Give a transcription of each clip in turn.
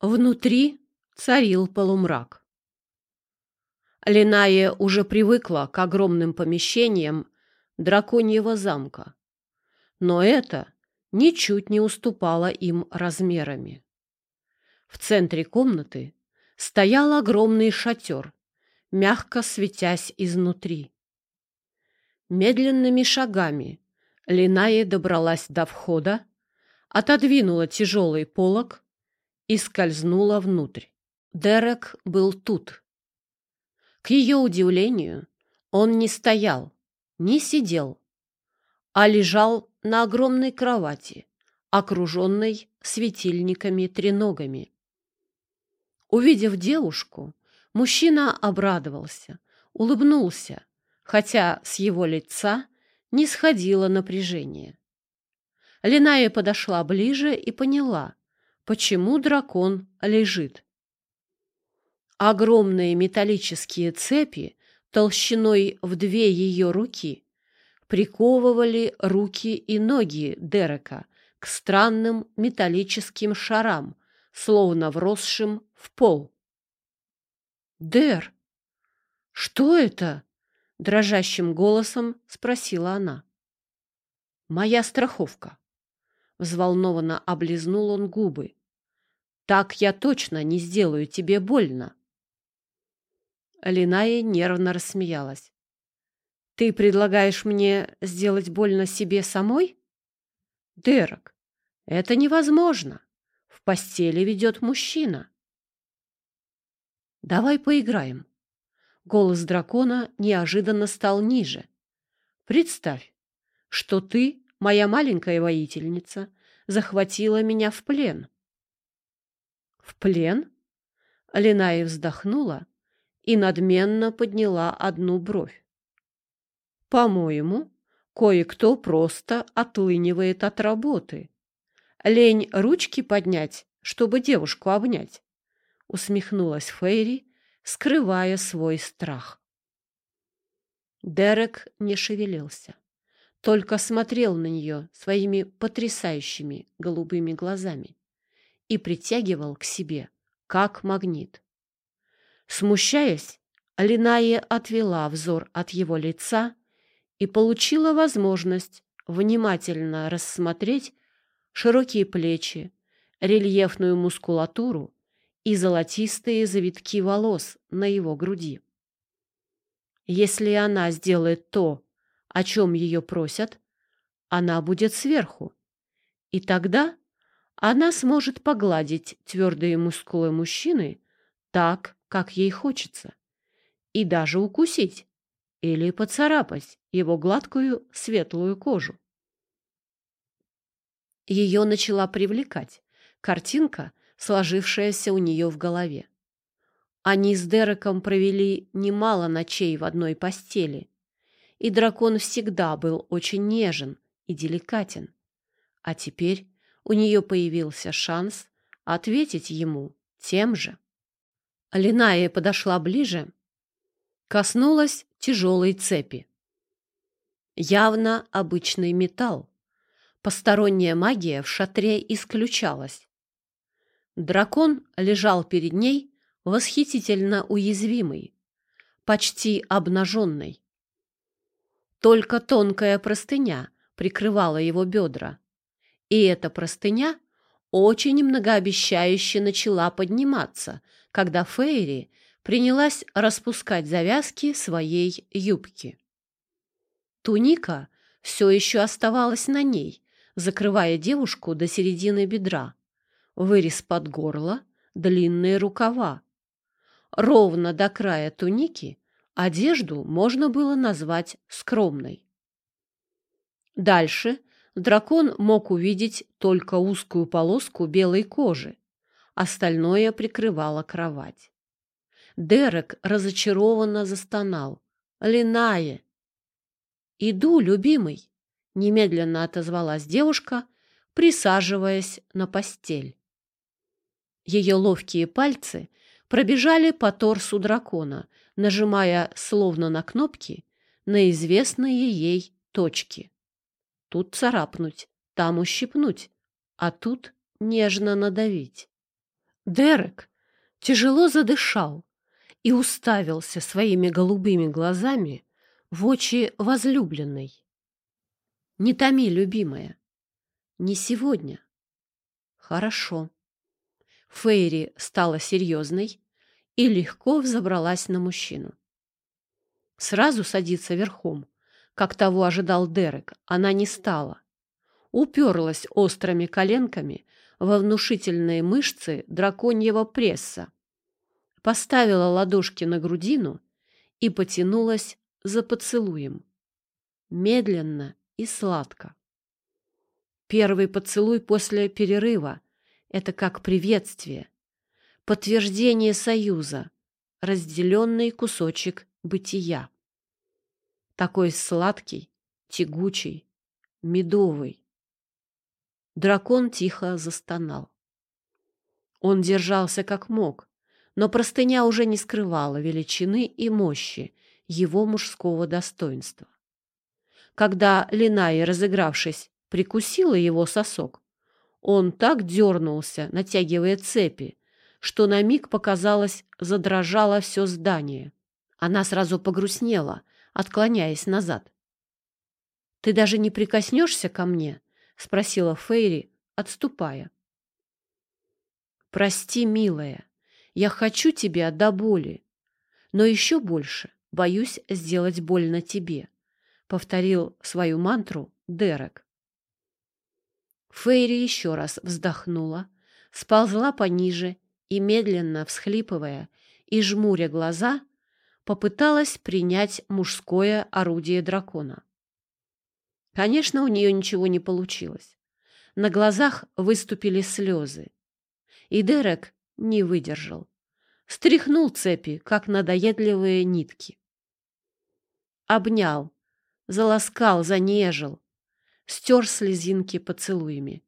Внутри царил полумрак. Линая уже привыкла к огромным помещениям драконьего замка, но это ничуть не уступало им размерами. В центре комнаты стоял огромный шатер, мягко светясь изнутри. Медленными шагами Линая добралась до входа, отодвинула тяжелый полог и скользнула внутрь. Дерек был тут. К ее удивлению, он не стоял, не сидел, а лежал на огромной кровати, окруженной светильниками-треногами. Увидев девушку, мужчина обрадовался, улыбнулся, хотя с его лица не сходило напряжение. Линая подошла ближе и поняла, почему дракон лежит. Огромные металлические цепи толщиной в две ее руки приковывали руки и ноги Дерека к странным металлическим шарам, словно вросшим в пол. «Дер, что это?» — дрожащим голосом спросила она. «Моя страховка». Взволнованно облизнул он губы. «Так я точно не сделаю тебе больно». Линая нервно рассмеялась. «Ты предлагаешь мне сделать больно себе самой?» «Дерек, это невозможно. В постели ведет мужчина». «Давай поиграем». Голос дракона неожиданно стал ниже. «Представь, что ты, моя маленькая воительница, захватила меня в плен». «В плен?» Линая вздохнула и надменно подняла одну бровь. «По-моему, кое-кто просто отлынивает от работы. Лень ручки поднять, чтобы девушку обнять», — усмехнулась Фейри, скрывая свой страх. Дерек не шевелился, только смотрел на нее своими потрясающими голубыми глазами и притягивал к себе, как магнит. Смущаясь, Алиная отвела взор от его лица и получила возможность внимательно рассмотреть широкие плечи, рельефную мускулатуру и золотистые завитки волос на его груди. Если она сделает то, о чем ее просят, она будет сверху, и тогда она сможет погладить твердые мускулы мужчины так, как ей хочется, и даже укусить или поцарапать его гладкую светлую кожу. Ее начала привлекать картинка, сложившаяся у нее в голове. Они с Дереком провели немало ночей в одной постели, и дракон всегда был очень нежен и деликатен. А теперь у нее появился шанс ответить ему тем же. Линая подошла ближе, коснулась тяжелой цепи. Явно обычный металл. Посторонняя магия в шатре исключалась. Дракон лежал перед ней, восхитительно уязвимый, почти обнаженный. Только тонкая простыня прикрывала его бедра, и эта простыня очень многообещающе начала подниматься, когда Фейри принялась распускать завязки своей юбки. Туника все еще оставалась на ней, закрывая девушку до середины бедра. Вырез под горло, длинные рукава. Ровно до края туники одежду можно было назвать скромной. Дальше дракон мог увидеть только узкую полоску белой кожи, остальное прикрывала кровать. Дерек разочарованно застонал. «Линая!» «Иду, любимый!» — немедленно отозвалась девушка, присаживаясь на постель. Ее ловкие пальцы пробежали по торсу дракона, нажимая, словно на кнопки, на известные ей точки. Тут царапнуть, там ущипнуть, а тут нежно надавить. Дерек тяжело задышал и уставился своими голубыми глазами в очи возлюбленной. «Не томи, любимая. Не сегодня». «Хорошо». Фейри стала серьезной и легко взобралась на мужчину. Сразу садиться верхом, как того ожидал Дерек, она не стала. Уперлась острыми коленками во внушительные мышцы драконьего пресса, поставила ладошки на грудину и потянулась за поцелуем. Медленно и сладко. Первый поцелуй после перерыва — это как приветствие, подтверждение союза, разделенный кусочек бытия. Такой сладкий, тягучий, медовый. Дракон тихо застонал. Он держался как мог, но простыня уже не скрывала величины и мощи его мужского достоинства. Когда Линая, разыгравшись, прикусила его сосок, он так дернулся, натягивая цепи, что на миг показалось, задрожало все здание. Она сразу погрустнела, отклоняясь назад. «Ты даже не прикоснешься ко мне?» — спросила Фейри, отступая. «Прости, милая, я хочу тебя до боли, но еще больше боюсь сделать больно тебе», — повторил свою мантру Дерек. Фейри еще раз вздохнула, сползла пониже и, медленно всхлипывая и жмуря глаза, попыталась принять мужское орудие дракона. Конечно, у нее ничего не получилось. На глазах выступили слезы. И Дерек не выдержал. Стряхнул цепи, как надоедливые нитки. Обнял, заласкал, занежил, стер слезинки поцелуями,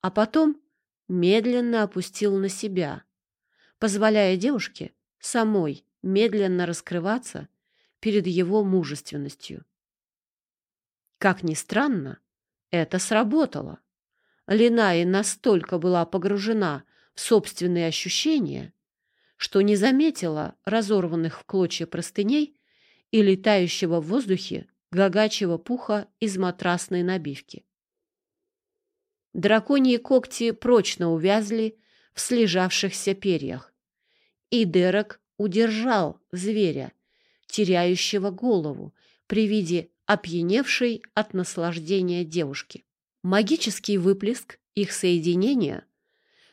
а потом медленно опустил на себя, позволяя девушке самой медленно раскрываться перед его мужественностью. Как ни странно, это сработало. Линаи настолько была погружена в собственные ощущения, что не заметила разорванных в клочья простыней и летающего в воздухе гагачьего пуха из матрасной набивки. Драконьи когти прочно увязли в слежавшихся перьях, и Дерек удержал зверя, теряющего голову при виде опьяневшей от наслаждения девушки. Магический выплеск их соединения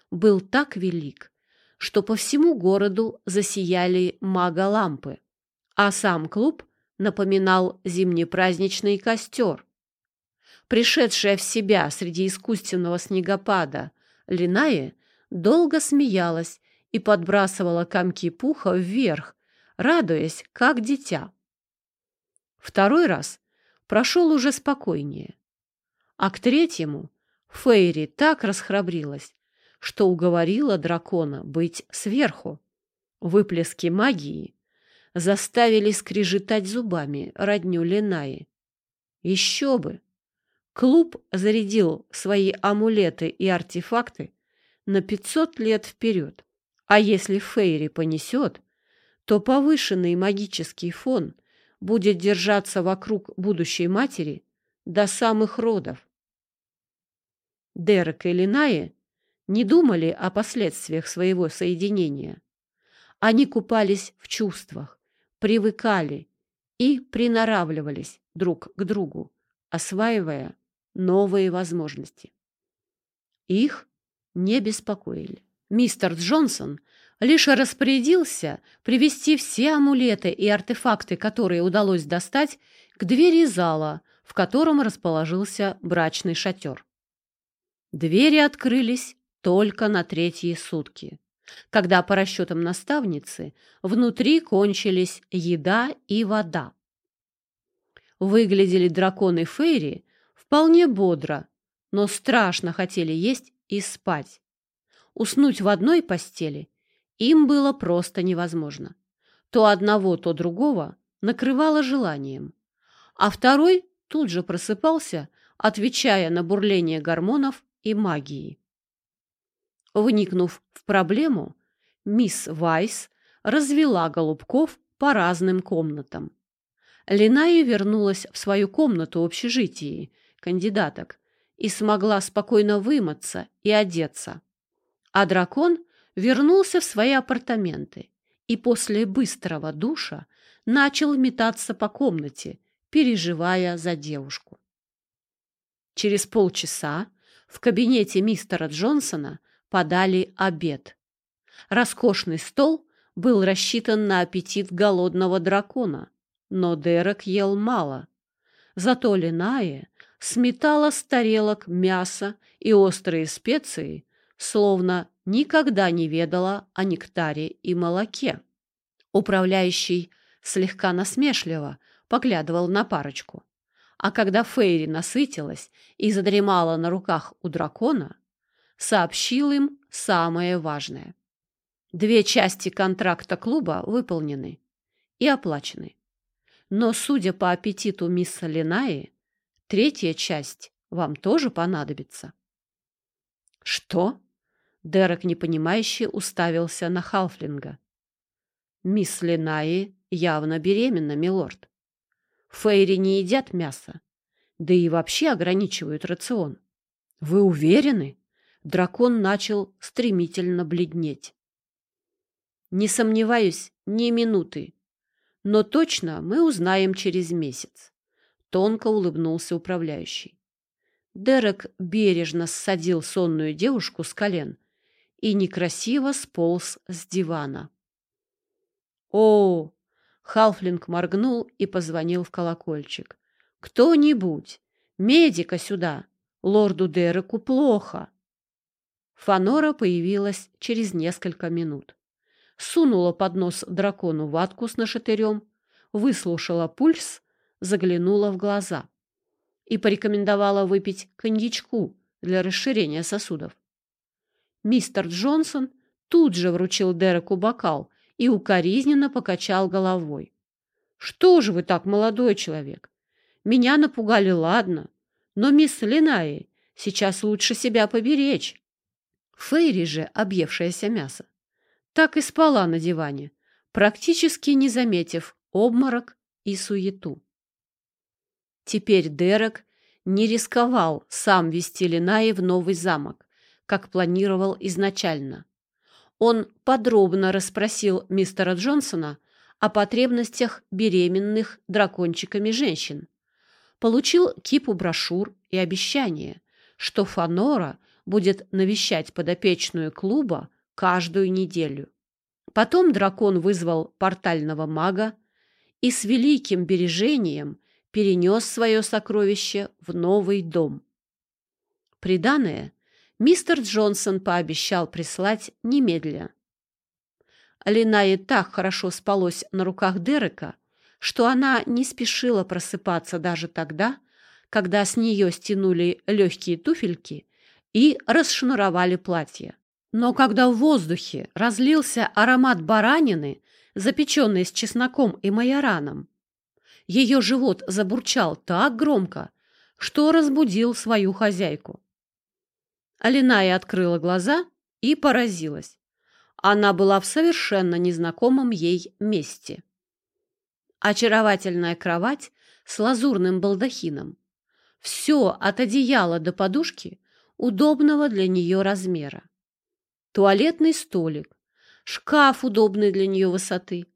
был так велик, что по всему городу засияли мага-лампы, а сам клуб напоминал зимнепраздничный костер. Пришедшая в себя среди искусственного снегопада Линая долго смеялась и подбрасывала комки пуха вверх, радуясь, как дитя. Второй раз прошел уже спокойнее. А к третьему Фейри так расхрабрилась, что уговорила дракона быть сверху. Выплески магии заставили скрежетать зубами родню Ленаи. Еще бы! Клуб зарядил свои амулеты и артефакты на пятьсот лет вперед. А если Фейри понесет, то повышенный магический фон будет держаться вокруг будущей матери до самых родов. Дерек и Линаи не думали о последствиях своего соединения. Они купались в чувствах, привыкали и приноравливались друг к другу, осваивая новые возможности. Их не беспокоили. Мистер Джонсон лишь распорядился привести все амулеты и артефакты, которые удалось достать, к двери зала, в котором расположился брачный шатер. Двери открылись только на третьи сутки, когда, по расчетам наставницы, внутри кончились еда и вода. Выглядели драконы Фейри вполне бодро, но страшно хотели есть и спать. Уснуть в одной постели им было просто невозможно. То одного, то другого накрывало желанием, а второй тут же просыпался, отвечая на бурление гормонов и магии. Вникнув в проблему, мисс Вайс развела голубков по разным комнатам. Линая вернулась в свою комнату общежитии кандидаток и смогла спокойно вымыться и одеться. А дракон вернулся в свои апартаменты и после быстрого душа начал метаться по комнате, переживая за девушку. Через полчаса в кабинете мистера Джонсона подали обед. Роскошный стол был рассчитан на аппетит голодного дракона, но Дерек ел мало. Зато Линая сметала с тарелок мясо и острые специи, словно никогда не ведала о нектаре и молоке. Управляющий слегка насмешливо поглядывал на парочку. А когда Фейри насытилась и задремала на руках у дракона, сообщил им самое важное. Две части контракта клуба выполнены и оплачены. Но, судя по аппетиту мисс Линаи, третья часть вам тоже понадобится. Что? Дерек непонимающе уставился на Халфлинга. Мисс Линаи явно беременна, милорд. Фейри не едят мясо, да и вообще ограничивают рацион. Вы уверены? Дракон начал стремительно бледнеть. Не сомневаюсь ни минуты. Но точно мы узнаем через месяц. Тонко улыбнулся управляющий. Дерек бережно ссадил сонную девушку с колен и некрасиво сполз с дивана. «О!» — Халфлинг моргнул и позвонил в колокольчик. «Кто-нибудь! Медика сюда! Лорду Дереку плохо!» Фанора появилась через несколько минут сунула под нос дракону ватку с нашатырем, выслушала пульс, заглянула в глаза и порекомендовала выпить коньячку для расширения сосудов. Мистер Джонсон тут же вручил Дереку бокал и укоризненно покачал головой. «Что же вы так, молодой человек? Меня напугали, ладно, но мисс Линаи сейчас лучше себя поберечь». Фейри же, объевшаяся мясо, так и спала на диване, практически не заметив обморок и суету. Теперь Дерек не рисковал сам вести Линаи в новый замок, как планировал изначально. Он подробно расспросил мистера Джонсона о потребностях беременных дракончиками женщин, получил кипу брошюр и обещание, что Фанора будет навещать подопечную клуба каждую неделю. Потом дракон вызвал портального мага и с великим бережением перенес свое сокровище в новый дом. Приданное мистер Джонсон пообещал прислать немедля. Линае так хорошо спалось на руках Дерека, что она не спешила просыпаться даже тогда, когда с нее стянули легкие туфельки и расшнуровали платье. Но когда в воздухе разлился аромат баранины, запеченной с чесноком и майораном, ее живот забурчал так громко, что разбудил свою хозяйку. Алиная открыла глаза и поразилась. Она была в совершенно незнакомом ей месте. Очаровательная кровать с лазурным балдахином. Все от одеяла до подушки удобного для нее размера туалетный столик, шкаф удобной для нее высоты.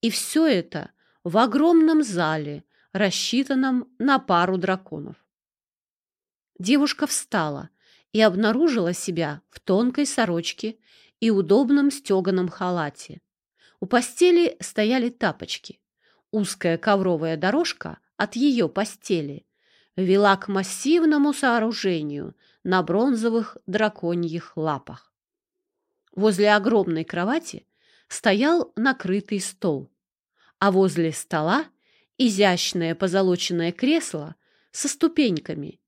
И все это в огромном зале, рассчитанном на пару драконов. Девушка встала и обнаружила себя в тонкой сорочке и удобном стеганом халате. У постели стояли тапочки. Узкая ковровая дорожка от ее постели вела к массивному сооружению на бронзовых драконьих лапах. Возле огромной кровати стоял накрытый стол, а возле стола изящное позолоченное кресло со ступеньками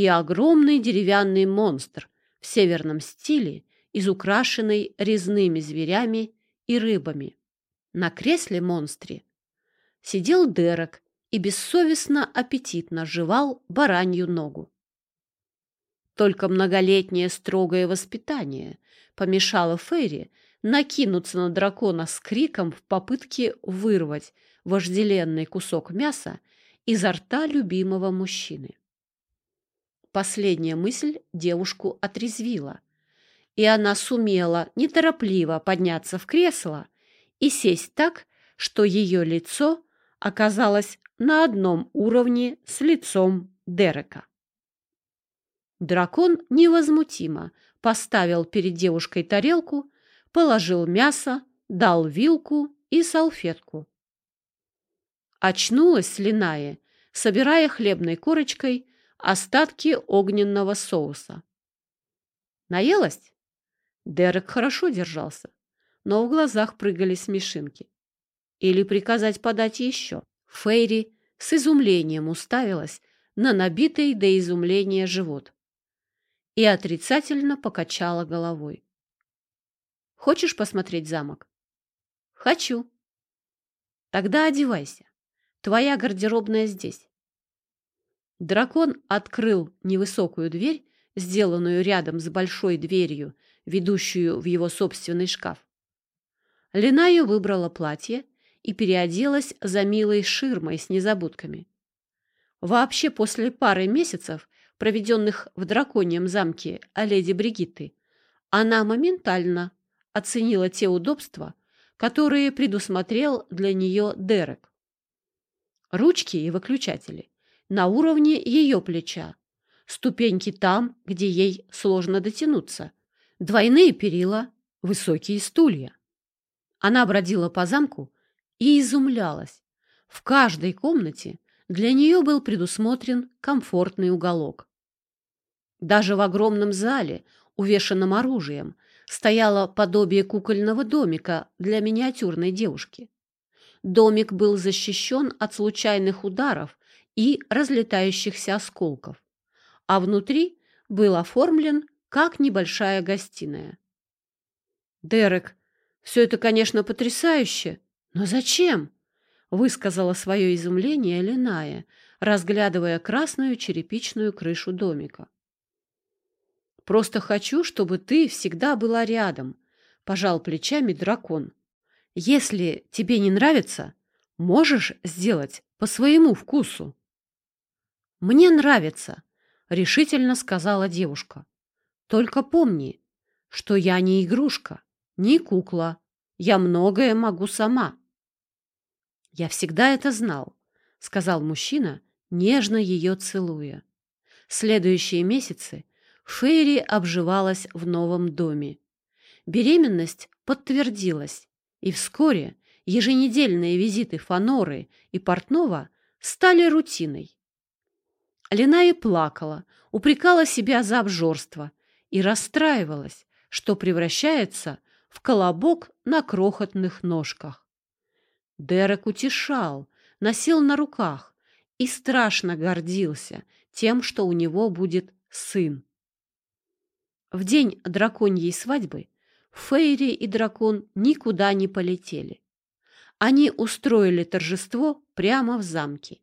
и огромный деревянный монстр в северном стиле, изукрашенный резными зверями и рыбами. На кресле-монстре сидел Дерек и бессовестно аппетитно жевал баранью ногу. Только многолетнее строгое воспитание помешало Фейри накинуться на дракона с криком в попытке вырвать вожделенный кусок мяса изо рта любимого мужчины. Последняя мысль девушку отрезвила, и она сумела неторопливо подняться в кресло и сесть так, что ее лицо оказалось на одном уровне с лицом Дерека. Дракон невозмутимо поставил перед девушкой тарелку, положил мясо, дал вилку и салфетку. Очнулась Линая, собирая хлебной корочкой остатки огненного соуса. Наелась? Дерек хорошо держался, но в глазах прыгали смешинки. Или приказать подать еще? Фейри с изумлением уставилась на набитый до изумления живот и отрицательно покачала головой. «Хочешь посмотреть замок?» «Хочу». «Тогда одевайся. Твоя гардеробная здесь». Дракон открыл невысокую дверь, сделанную рядом с большой дверью, ведущую в его собственный шкаф. Линаю выбрала платье и переоделась за милой ширмой с незабудками. Вообще, после пары месяцев проведенных в драконьем замке о леди Бригитты, она моментально оценила те удобства, которые предусмотрел для нее Дерек. Ручки и выключатели на уровне ее плеча, ступеньки там, где ей сложно дотянуться, двойные перила, высокие стулья. Она бродила по замку и изумлялась. В каждой комнате для нее был предусмотрен комфортный уголок. Даже в огромном зале, увешанном оружием, стояло подобие кукольного домика для миниатюрной девушки. Домик был защищен от случайных ударов и разлетающихся осколков, а внутри был оформлен как небольшая гостиная. «Дерек, все это, конечно, потрясающе, но зачем?» высказала свое изумление Линая, разглядывая красную черепичную крышу домика. Просто хочу, чтобы ты всегда была рядом, пожал плечами дракон. Если тебе не нравится, можешь сделать по своему вкусу. Мне нравится, решительно сказала девушка. Только помни, что я не игрушка, не кукла. Я многое могу сама. Я всегда это знал, сказал мужчина, нежно ее целуя. Следующие месяцы Фейри обживалась в новом доме. Беременность подтвердилась, и вскоре еженедельные визиты Фаноры и Портнова стали рутиной. Линая плакала, упрекала себя за обжорство и расстраивалась, что превращается в колобок на крохотных ножках. Дерек утешал, носил на руках и страшно гордился тем, что у него будет сын. В день драконьей свадьбы Фейри и дракон никуда не полетели. Они устроили торжество прямо в замке.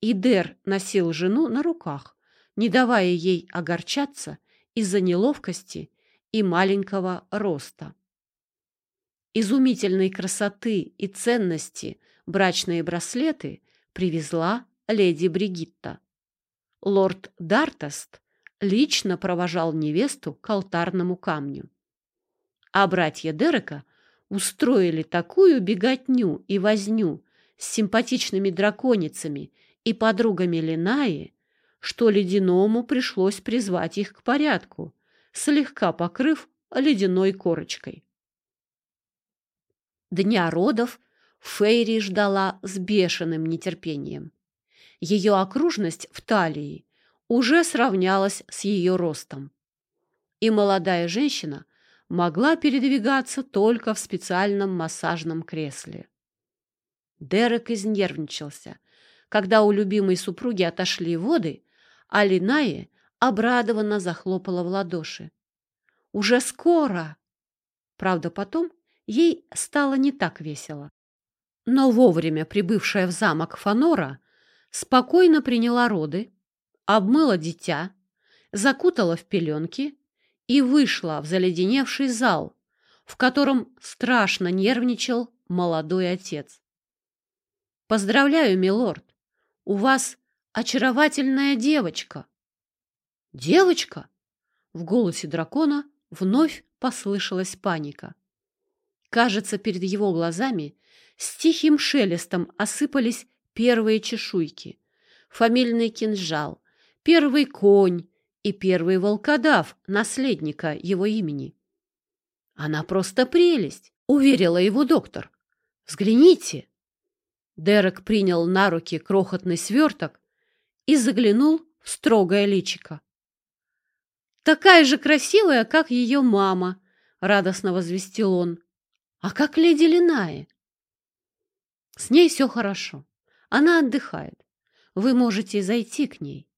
И Дер носил жену на руках, не давая ей огорчаться из-за неловкости и маленького роста. Изумительной красоты и ценности брачные браслеты привезла леди Бригитта. Лорд Дартаст лично провожал невесту к алтарному камню. А братья Дерека устроили такую беготню и возню с симпатичными драконицами и подругами Линаи, что ледяному пришлось призвать их к порядку, слегка покрыв ледяной корочкой. Дня родов Фейри ждала с бешеным нетерпением. Ее окружность в талии уже сравнялась с ее ростом. И молодая женщина могла передвигаться только в специальном массажном кресле. Дерек изнервничался, когда у любимой супруги отошли воды, а Линая обрадованно захлопала в ладоши. «Уже скоро!» Правда, потом ей стало не так весело. Но вовремя прибывшая в замок Фанора спокойно приняла роды, обмыла дитя, закутала в пеленки и вышла в заледеневший зал, в котором страшно нервничал молодой отец. «Поздравляю, милорд! У вас очаровательная девочка!» «Девочка?» В голосе дракона вновь послышалась паника. Кажется, перед его глазами с тихим шелестом осыпались первые чешуйки, фамильный кинжал, первый конь и первый волкодав, наследника его имени. «Она просто прелесть!» — уверила его доктор. «Взгляните!» Дерек принял на руки крохотный сверток и заглянул в строгое личико. «Такая же красивая, как ее мама!» — радостно возвестил он. «А как леди Линаи?» «С ней все хорошо. Она отдыхает. Вы можете зайти к ней».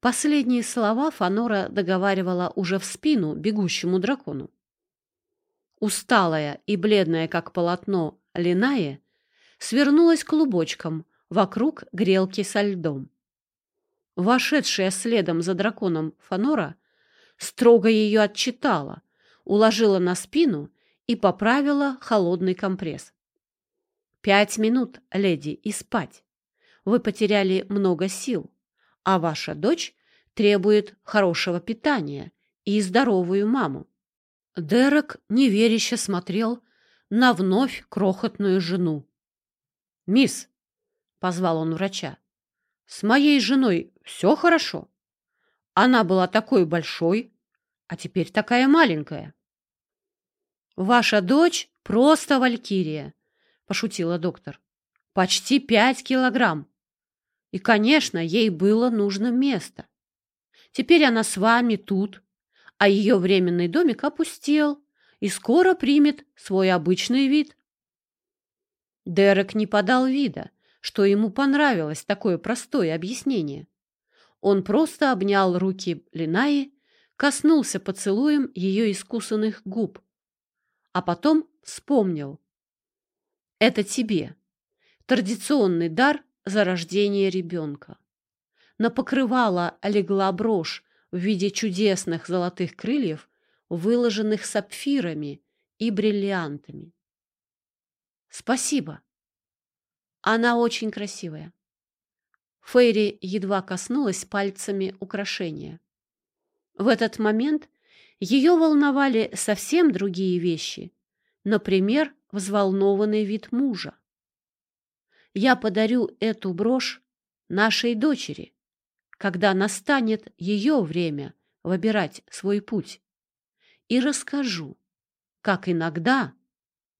Последние слова Фанора договаривала уже в спину бегущему дракону. Усталая и бледная, как полотно, Линая свернулась клубочком вокруг грелки со льдом. Вошедшая следом за драконом Фанора строго ее отчитала, уложила на спину и поправила холодный компресс. «Пять минут, леди, и спать. Вы потеряли много сил, а ваша дочь требует хорошего питания и здоровую маму». Дерек неверяще смотрел на вновь крохотную жену. «Мисс», — позвал он врача, — «с моей женой все хорошо. Она была такой большой, а теперь такая маленькая». «Ваша дочь просто валькирия», — пошутила доктор. «Почти пять килограмм. И, конечно, ей было нужно место. Теперь она с вами тут, а ее временный домик опустел и скоро примет свой обычный вид». Дерек не подал вида, что ему понравилось такое простое объяснение. Он просто обнял руки Линаи, коснулся поцелуем ее искусанных губ а потом вспомнил. Это тебе. Традиционный дар за рождение ребенка. На покрывало легла брошь в виде чудесных золотых крыльев, выложенных сапфирами и бриллиантами. Спасибо. Она очень красивая. Фейри едва коснулась пальцами украшения. В этот момент ее волновали совсем другие вещи, например, взволнованный вид мужа. Я подарю эту брошь нашей дочери, когда настанет ее время выбирать свой путь, и расскажу, как иногда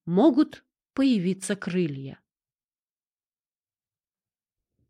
могут появиться крылья.